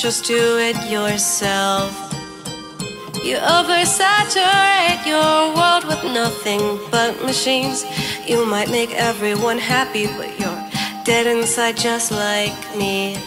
just do it yourself. You oversaturate your world with nothing but machines. You might make everyone happy, but you're dead inside just like me.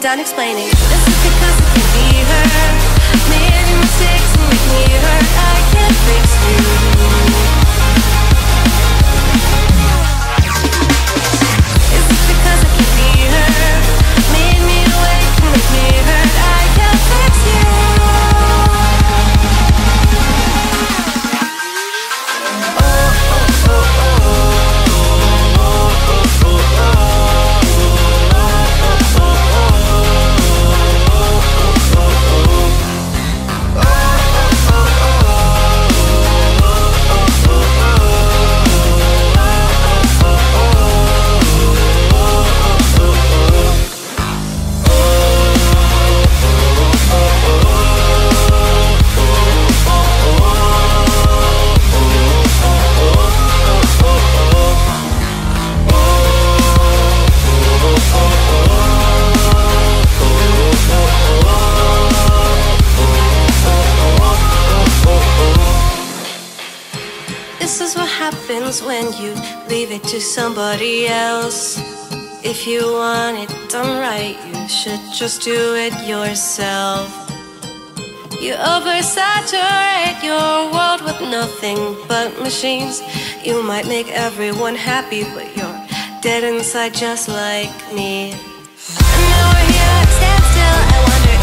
done explaining. This is because it can be her. Many mistakes and make me hurt. I can't fix you. just do it yourself. You oversaturate your world with nothing but machines. You might make everyone happy, but you're dead inside just like me. And now we're here, stand still, I wonder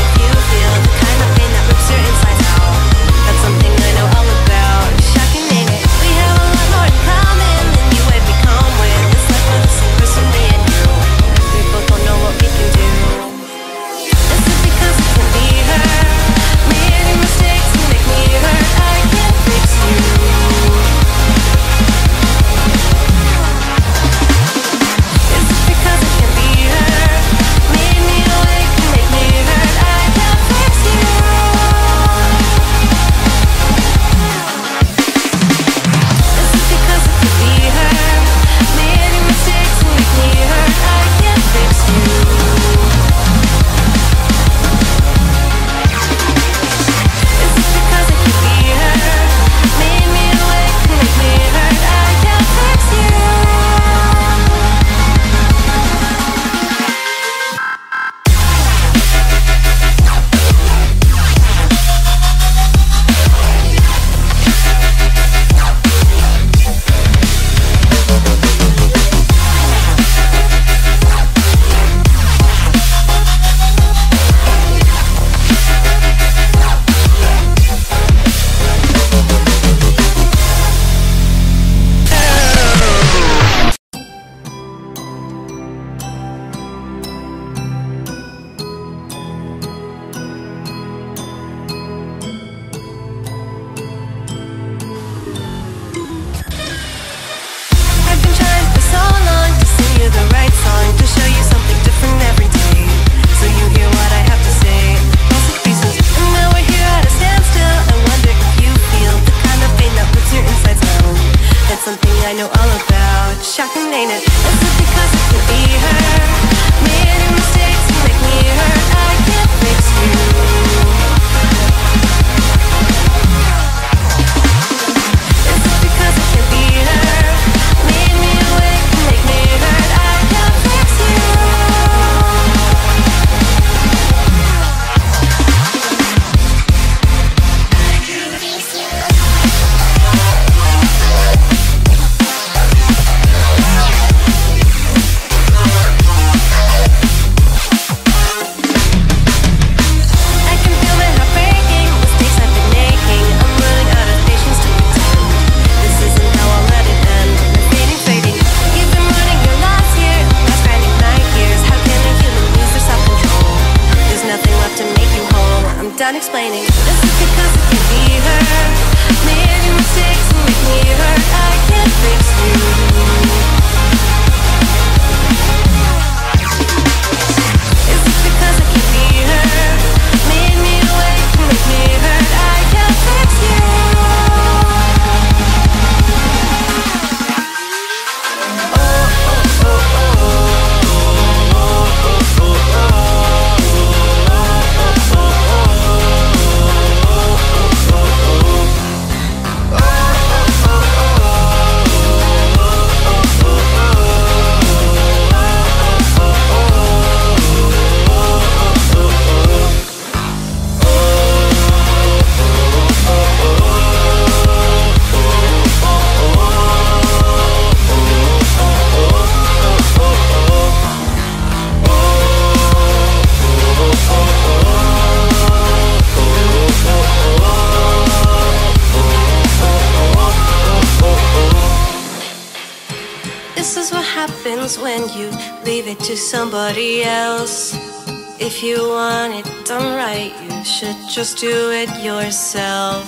just do it yourself.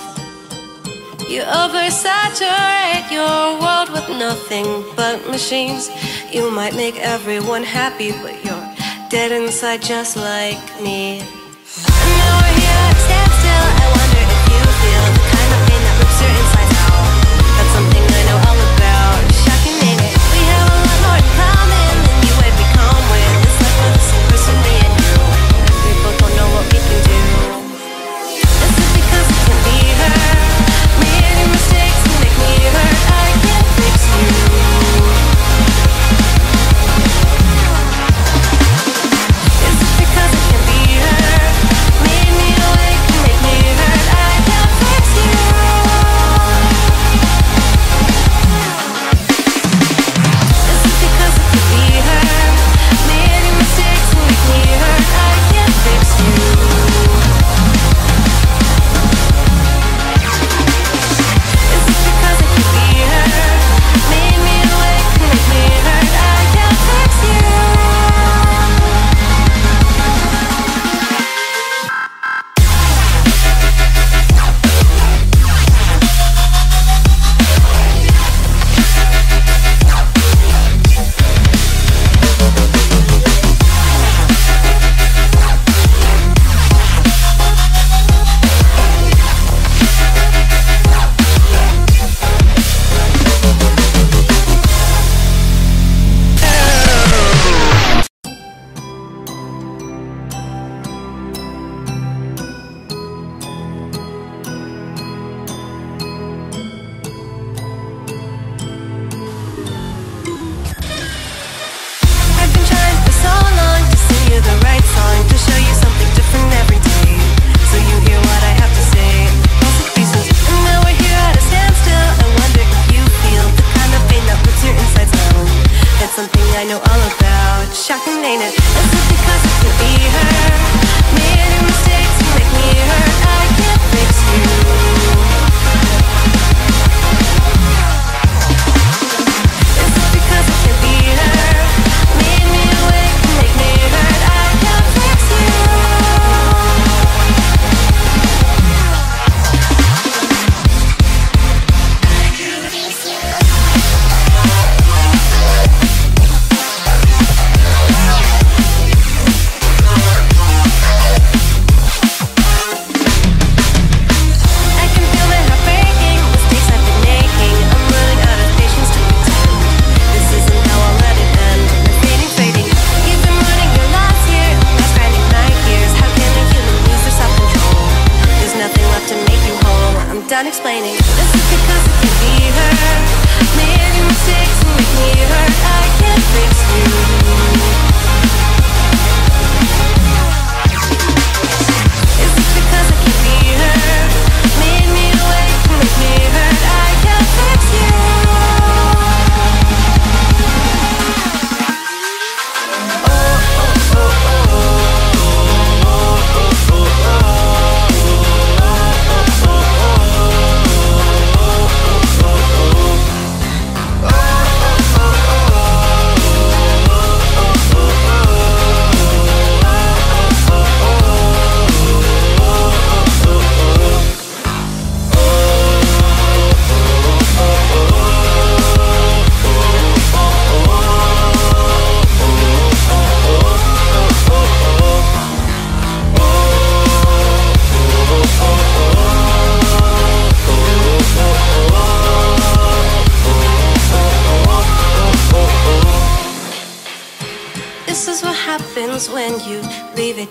You oversaturate your world with nothing but machines. You might make everyone happy, but you're dead inside just like me. Now we're here, stand still. I want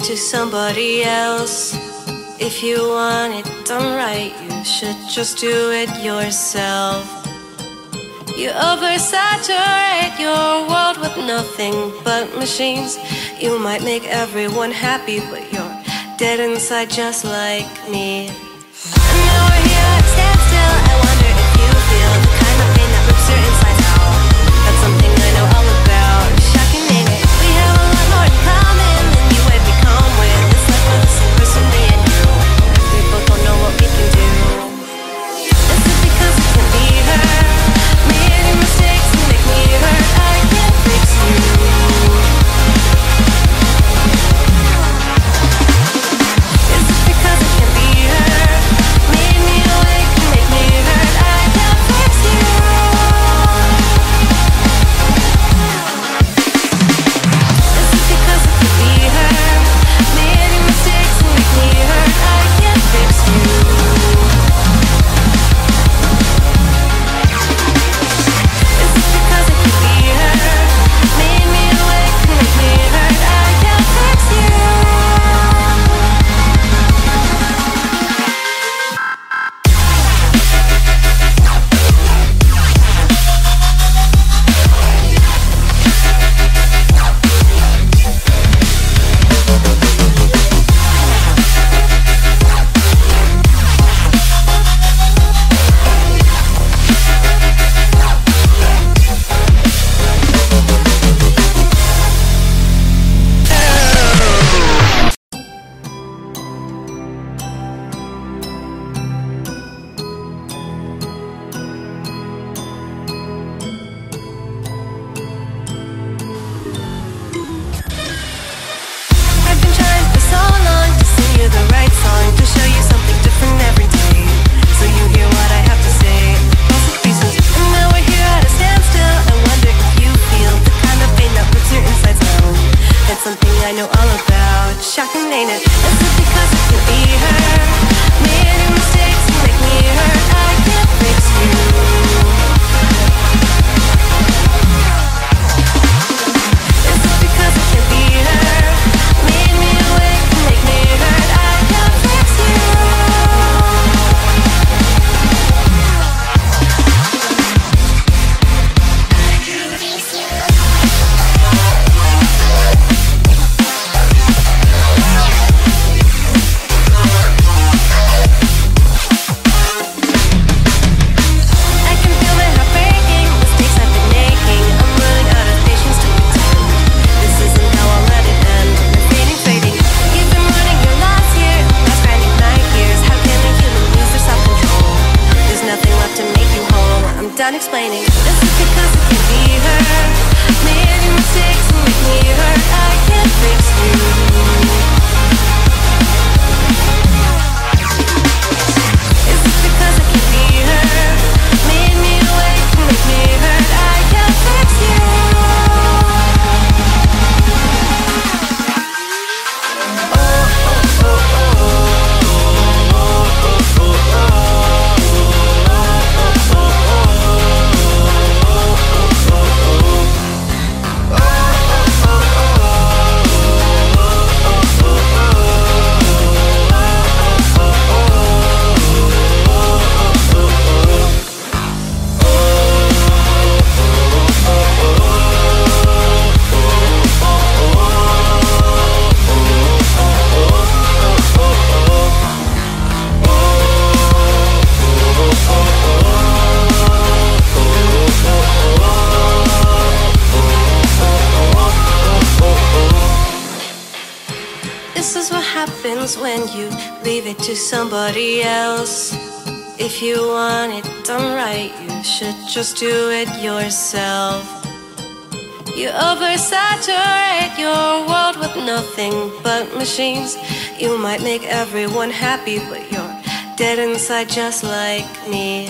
to somebody else. If you want it done right, you should just do it yourself. You oversaturate your world with nothing but machines. You might make everyone happy, but you're dead inside just like me. And now we're here, stand still, I wonder just do it yourself. You oversaturate your world with nothing but machines. You might make everyone happy, but you're dead inside just like me.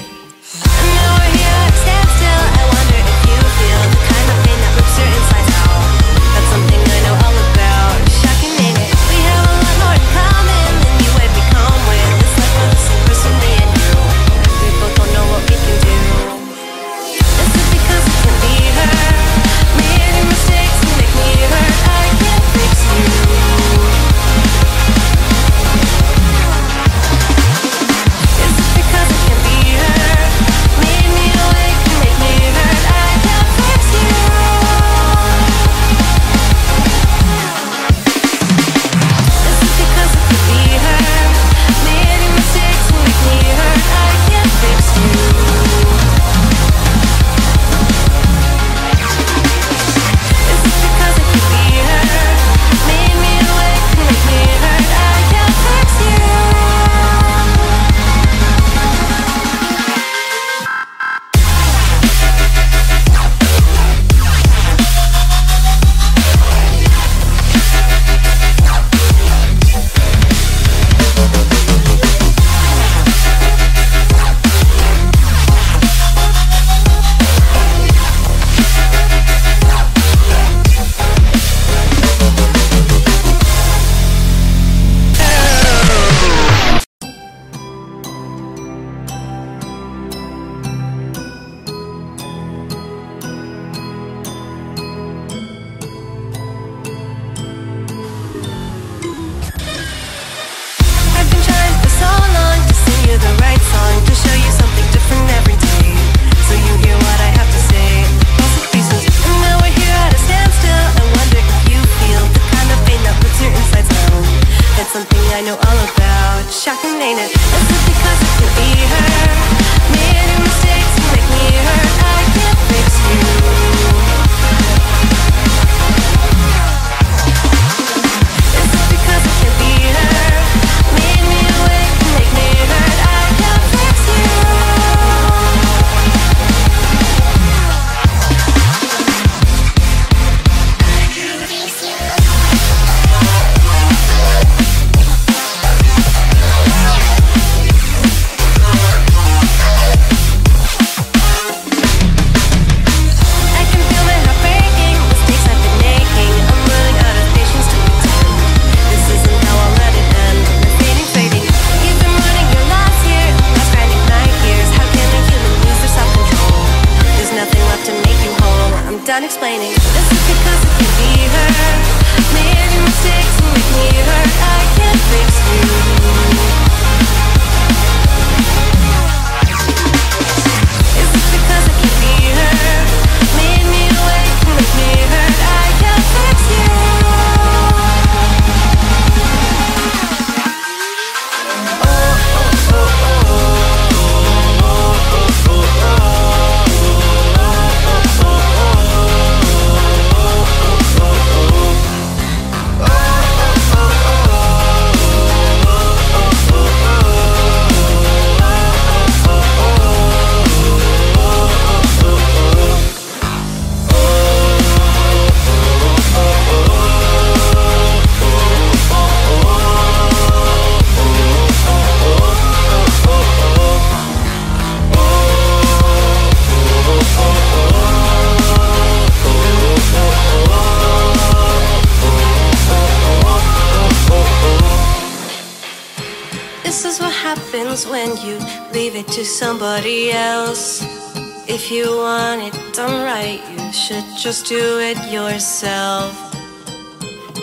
just do it yourself.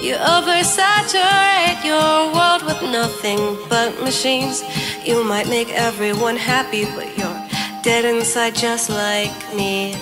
You oversaturate your world with nothing but machines. You might make everyone happy, but you're dead inside just like me.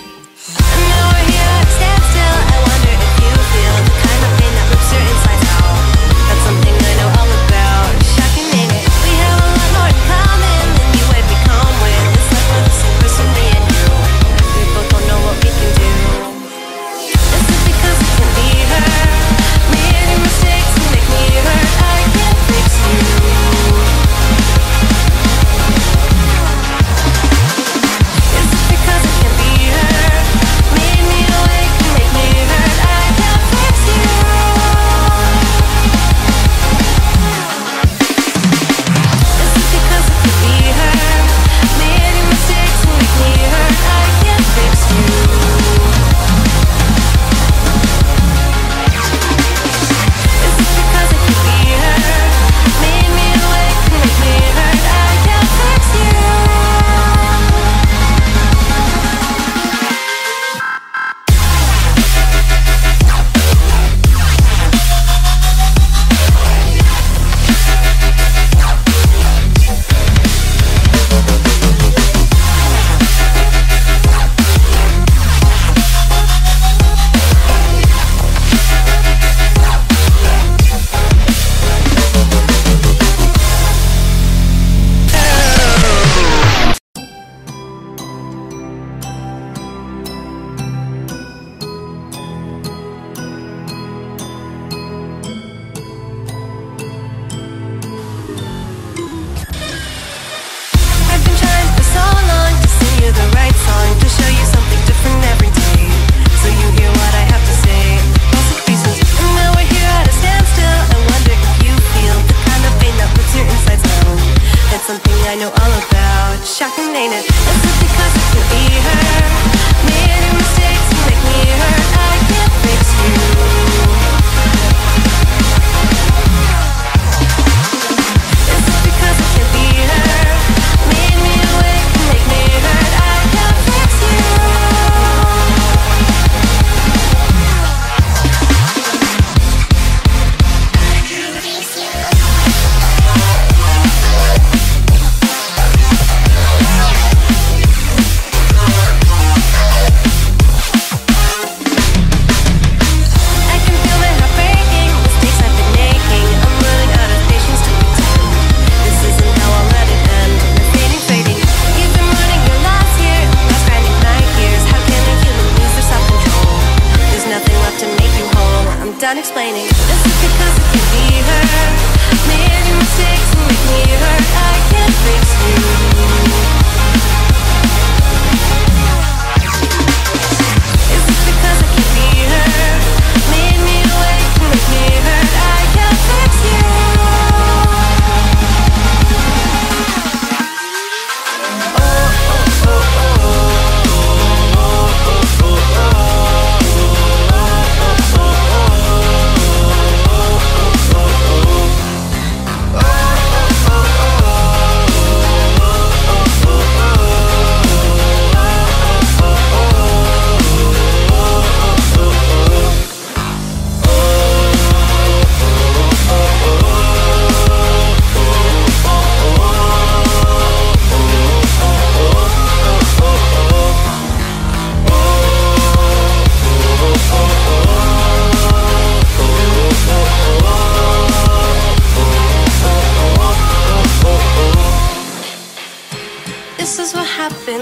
See her.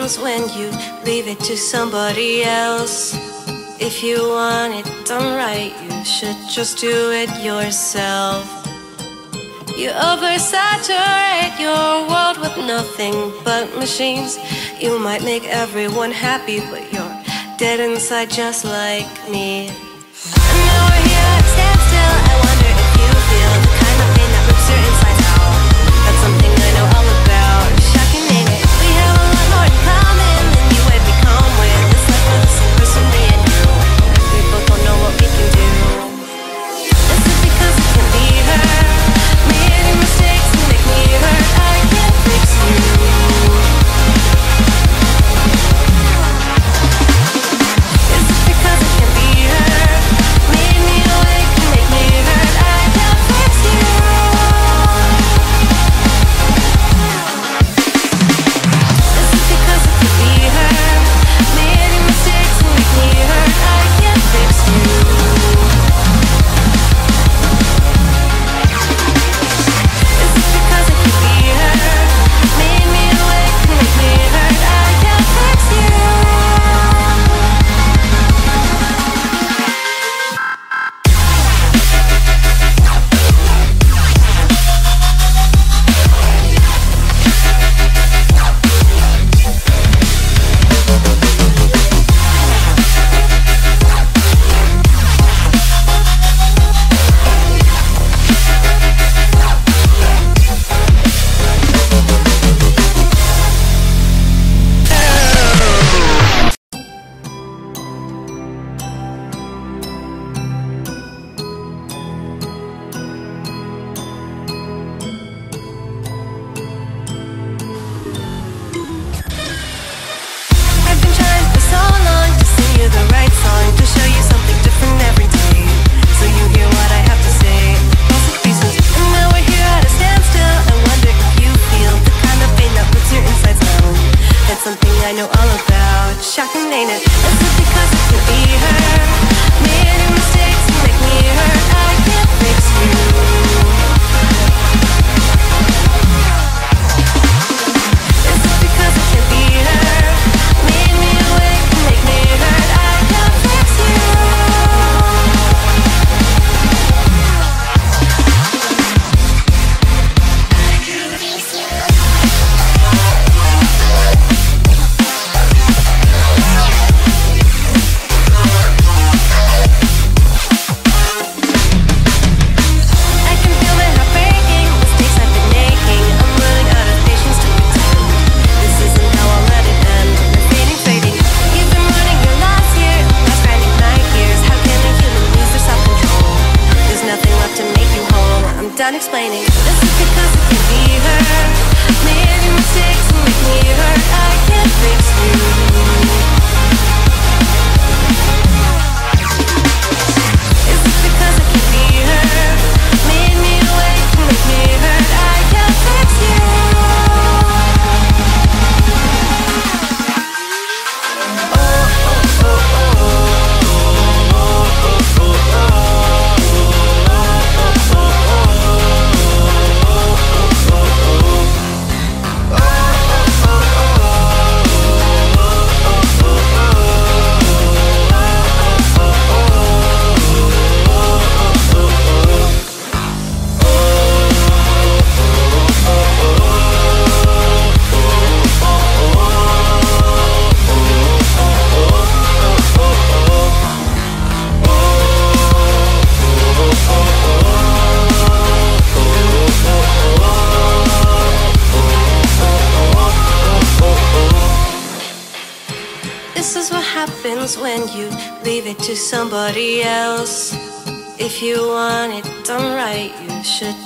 comes when you leave it to somebody else. If you want it done right, you should just do it yourself. You oversaturate your world with nothing but machines. You might make everyone happy, but you're dead inside just like me. now we're here, stand still. I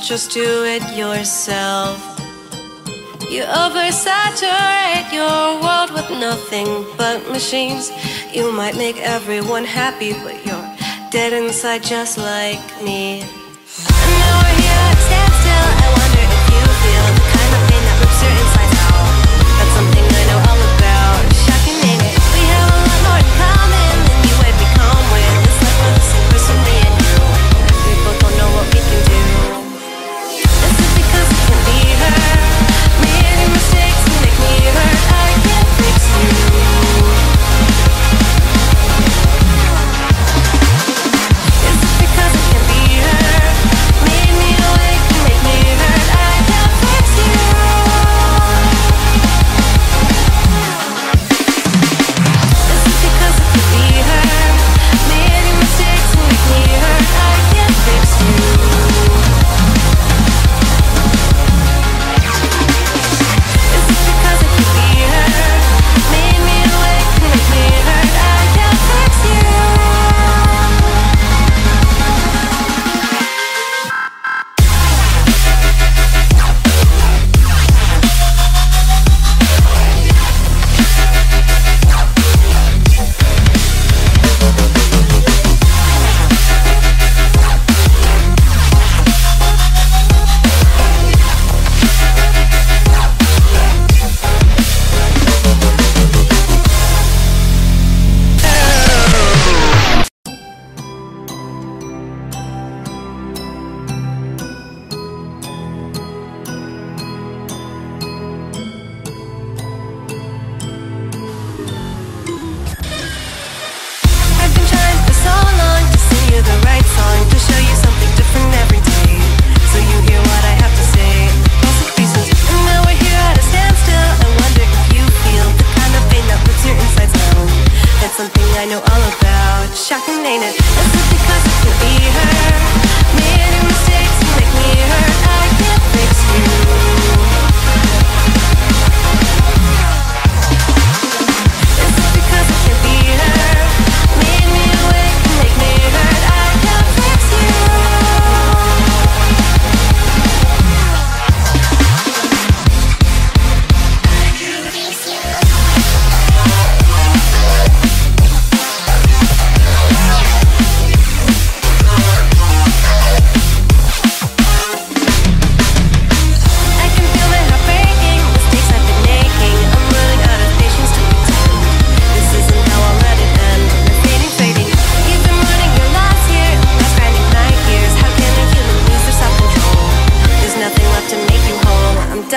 just do it yourself. You oversaturate your world with nothing but machines. You might make everyone happy, but you're dead inside just like me. And now we're here, stand still, I wonder.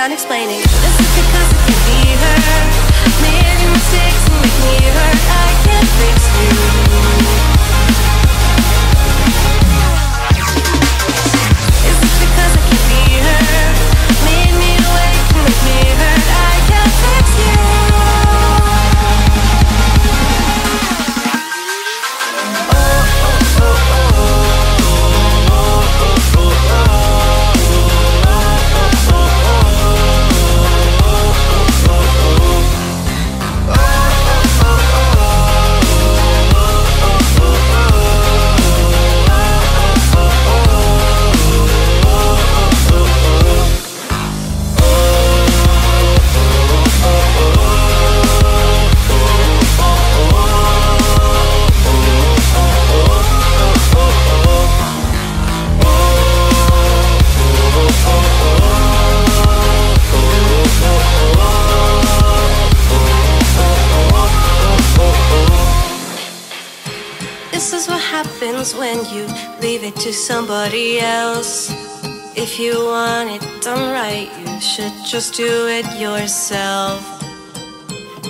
done explaining. just do it yourself.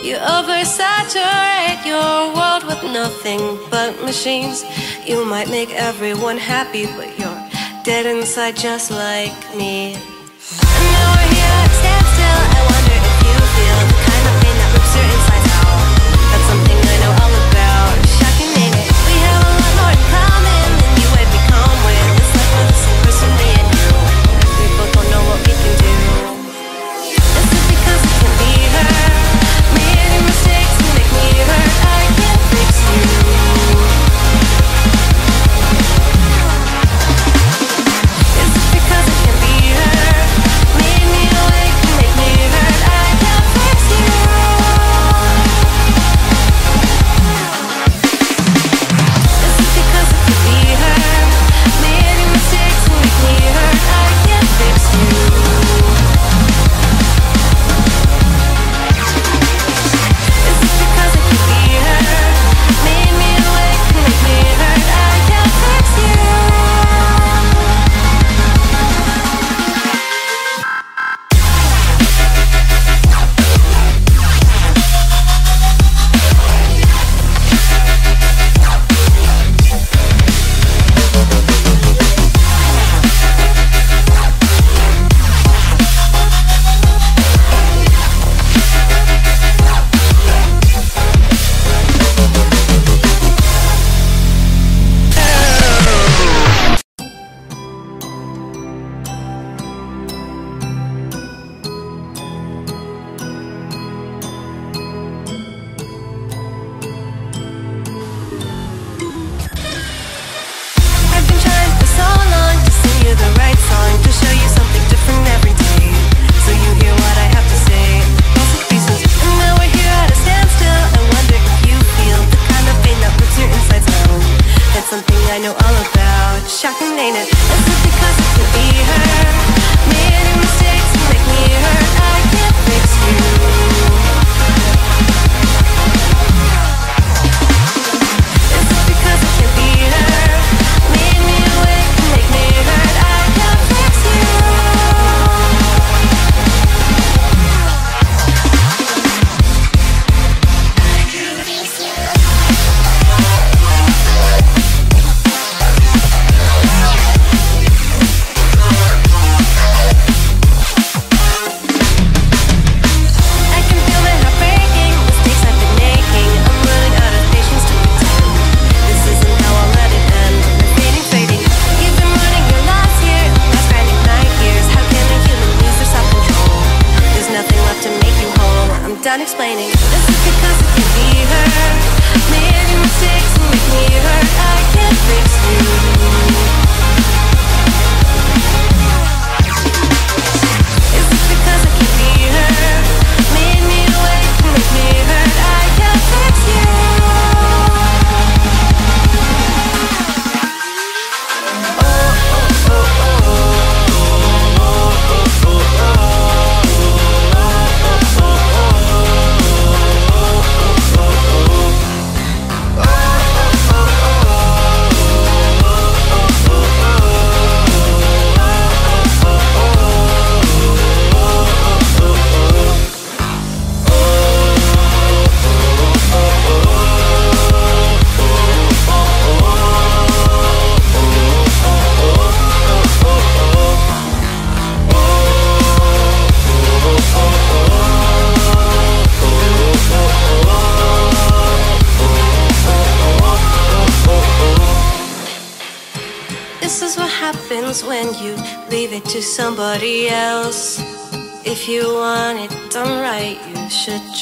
You oversaturate your world with nothing but machines. You might make everyone happy, but you're dead inside just like me. And now we're here, stand still, I want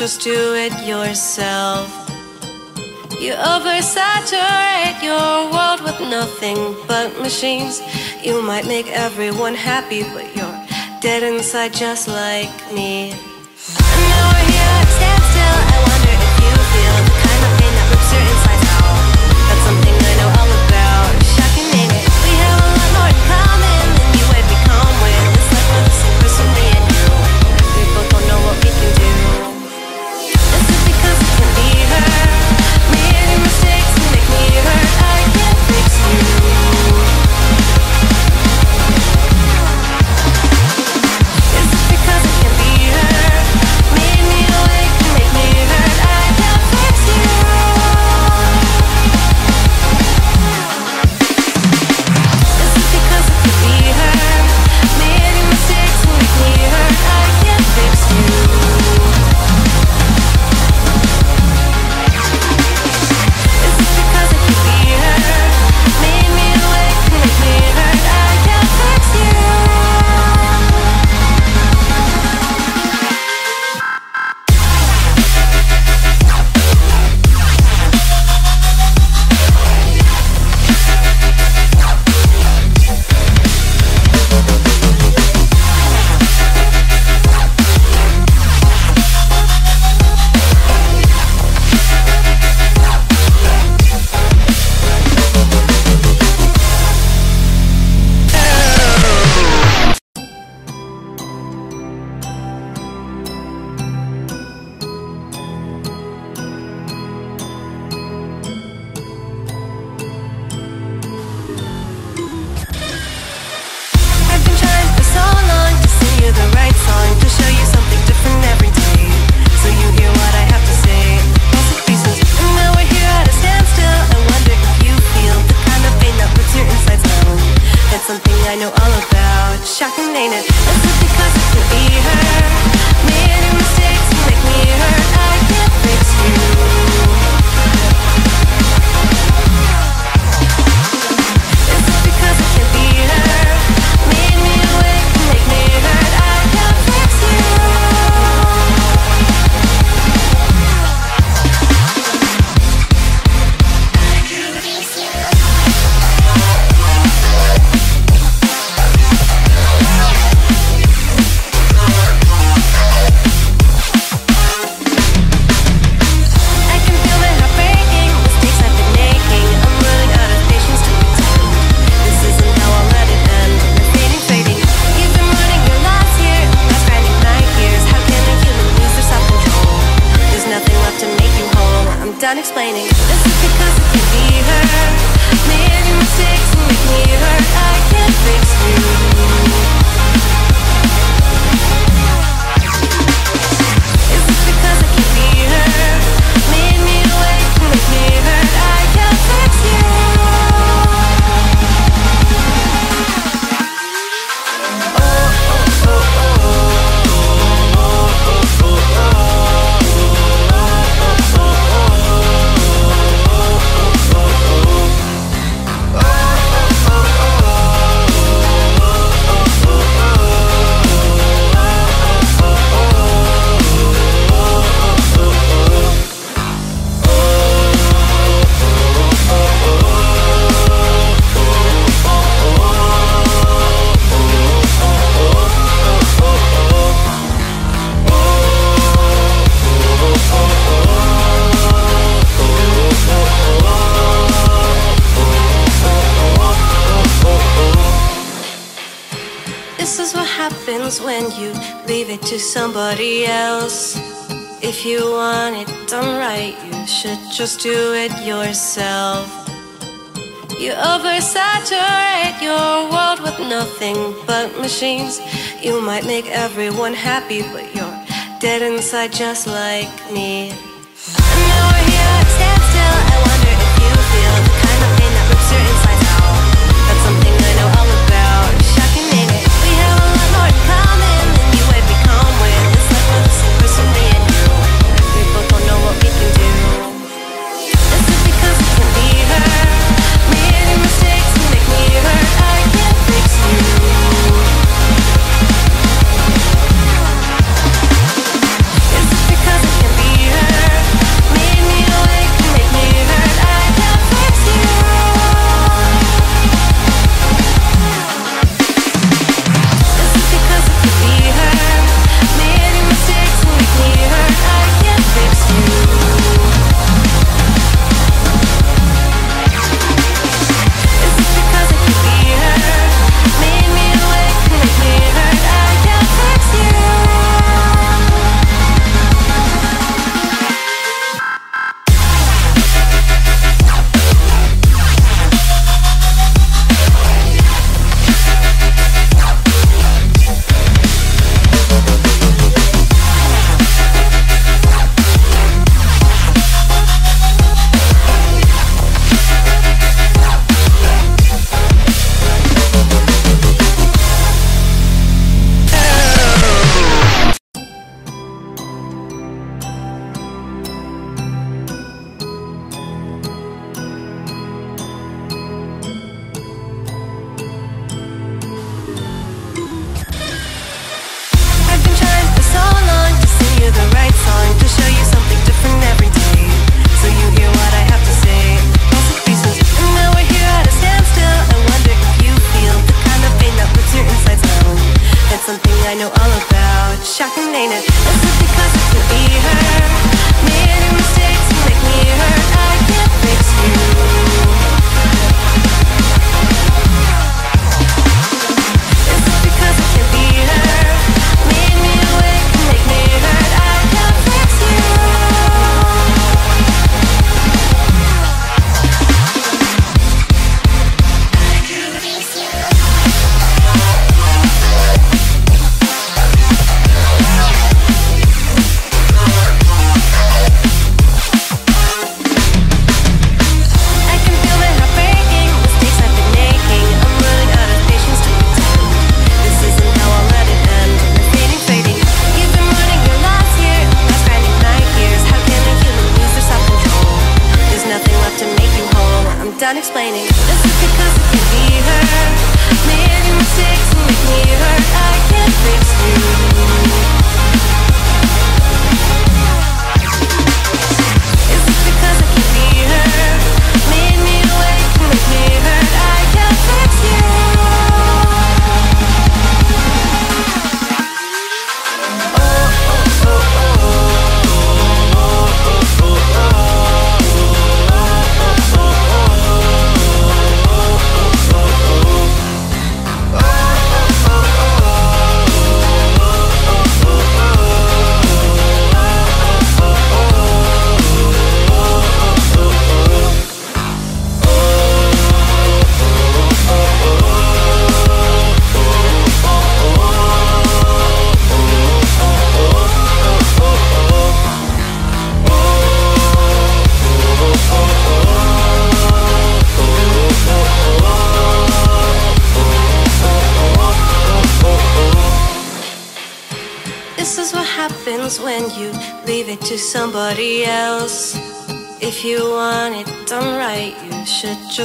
just do it yourself. You oversaturate your world with nothing but machines. You might make everyone happy, but you're dead inside just like me. I know all about. Shocking, ain't it? That's because it can be her. If you want it done right, you should just do it yourself. You oversaturate your world with nothing but machines. You might make everyone happy, but you're dead inside just like me. I know we're here, stand still.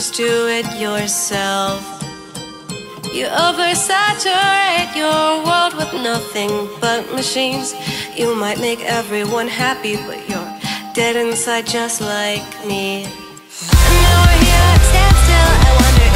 just do it yourself. You oversaturate your world with nothing but machines. You might make everyone happy, but you're dead inside just like me. And now we're here, stand still, I wonder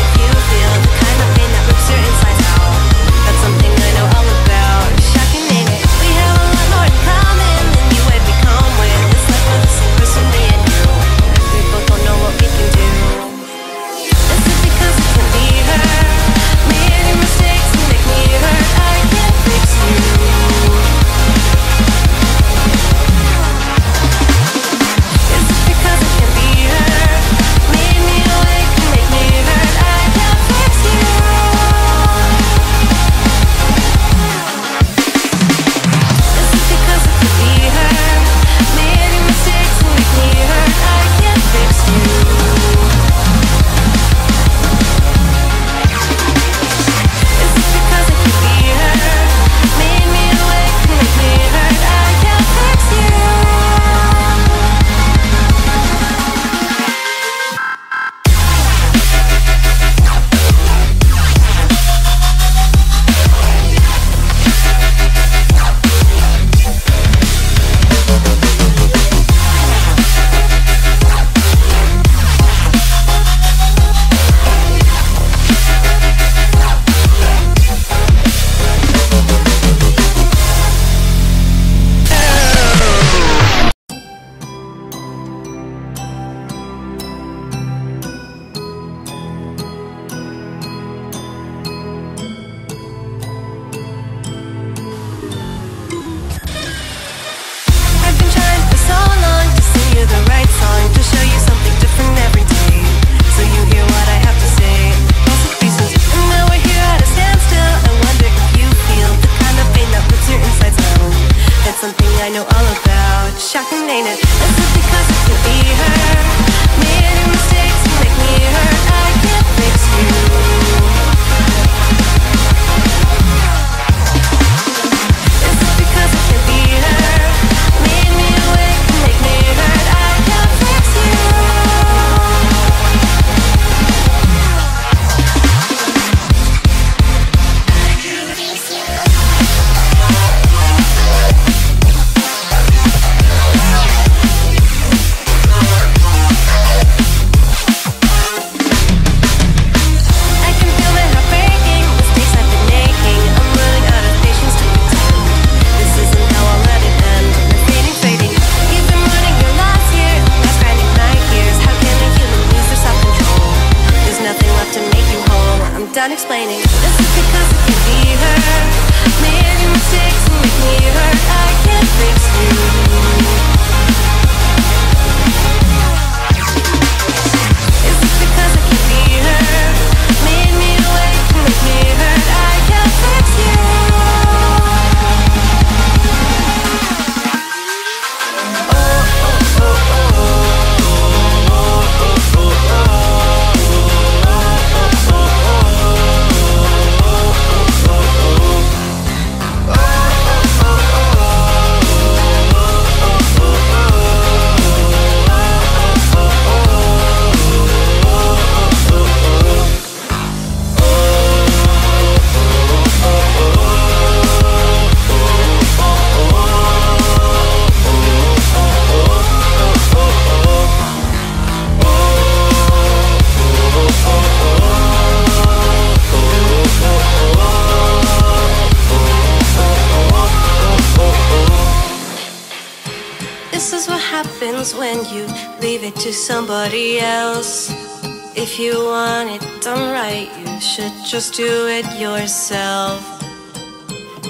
just do it yourself.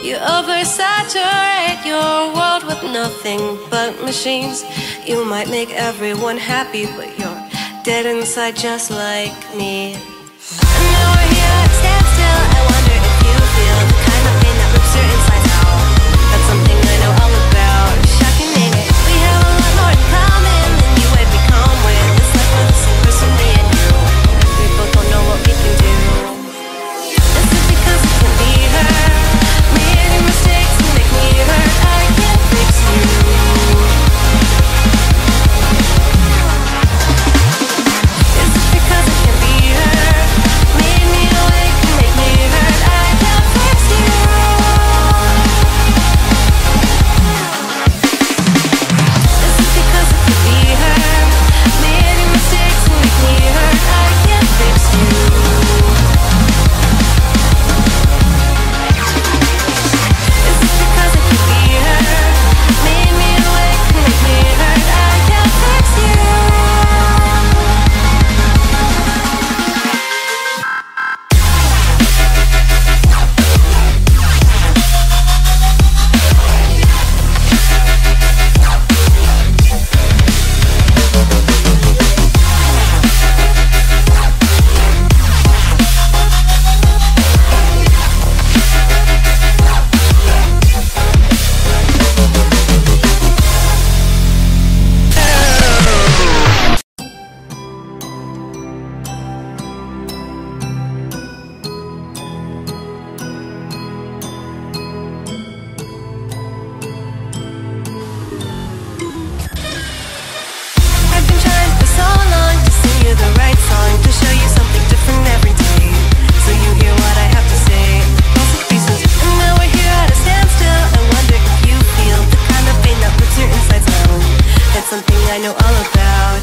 You oversaturate your world with nothing but machines. You might make everyone happy, but you're dead inside just like me.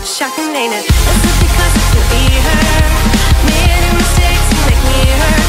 Shocking, ain't it? That's it because it could be her. Made mistakes to make me hurt.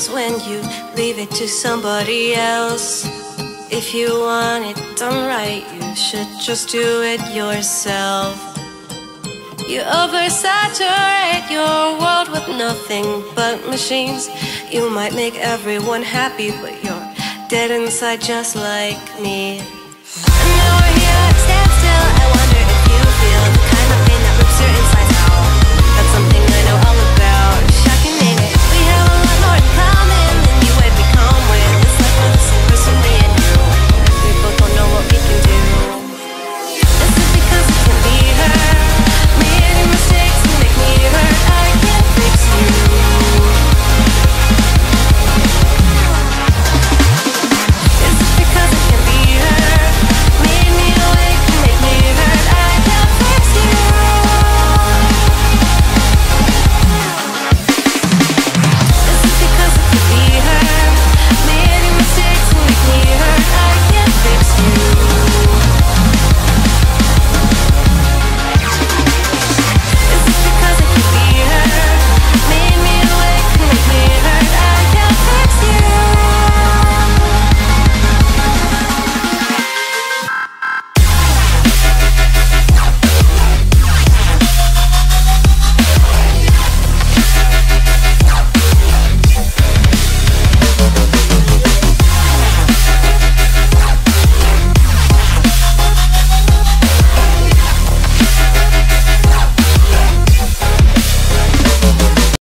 Happens when you leave it to somebody else. If you want it done right, you should just do it yourself. You oversaturate your world with nothing but machines. You might make everyone happy, but you're dead inside just like me.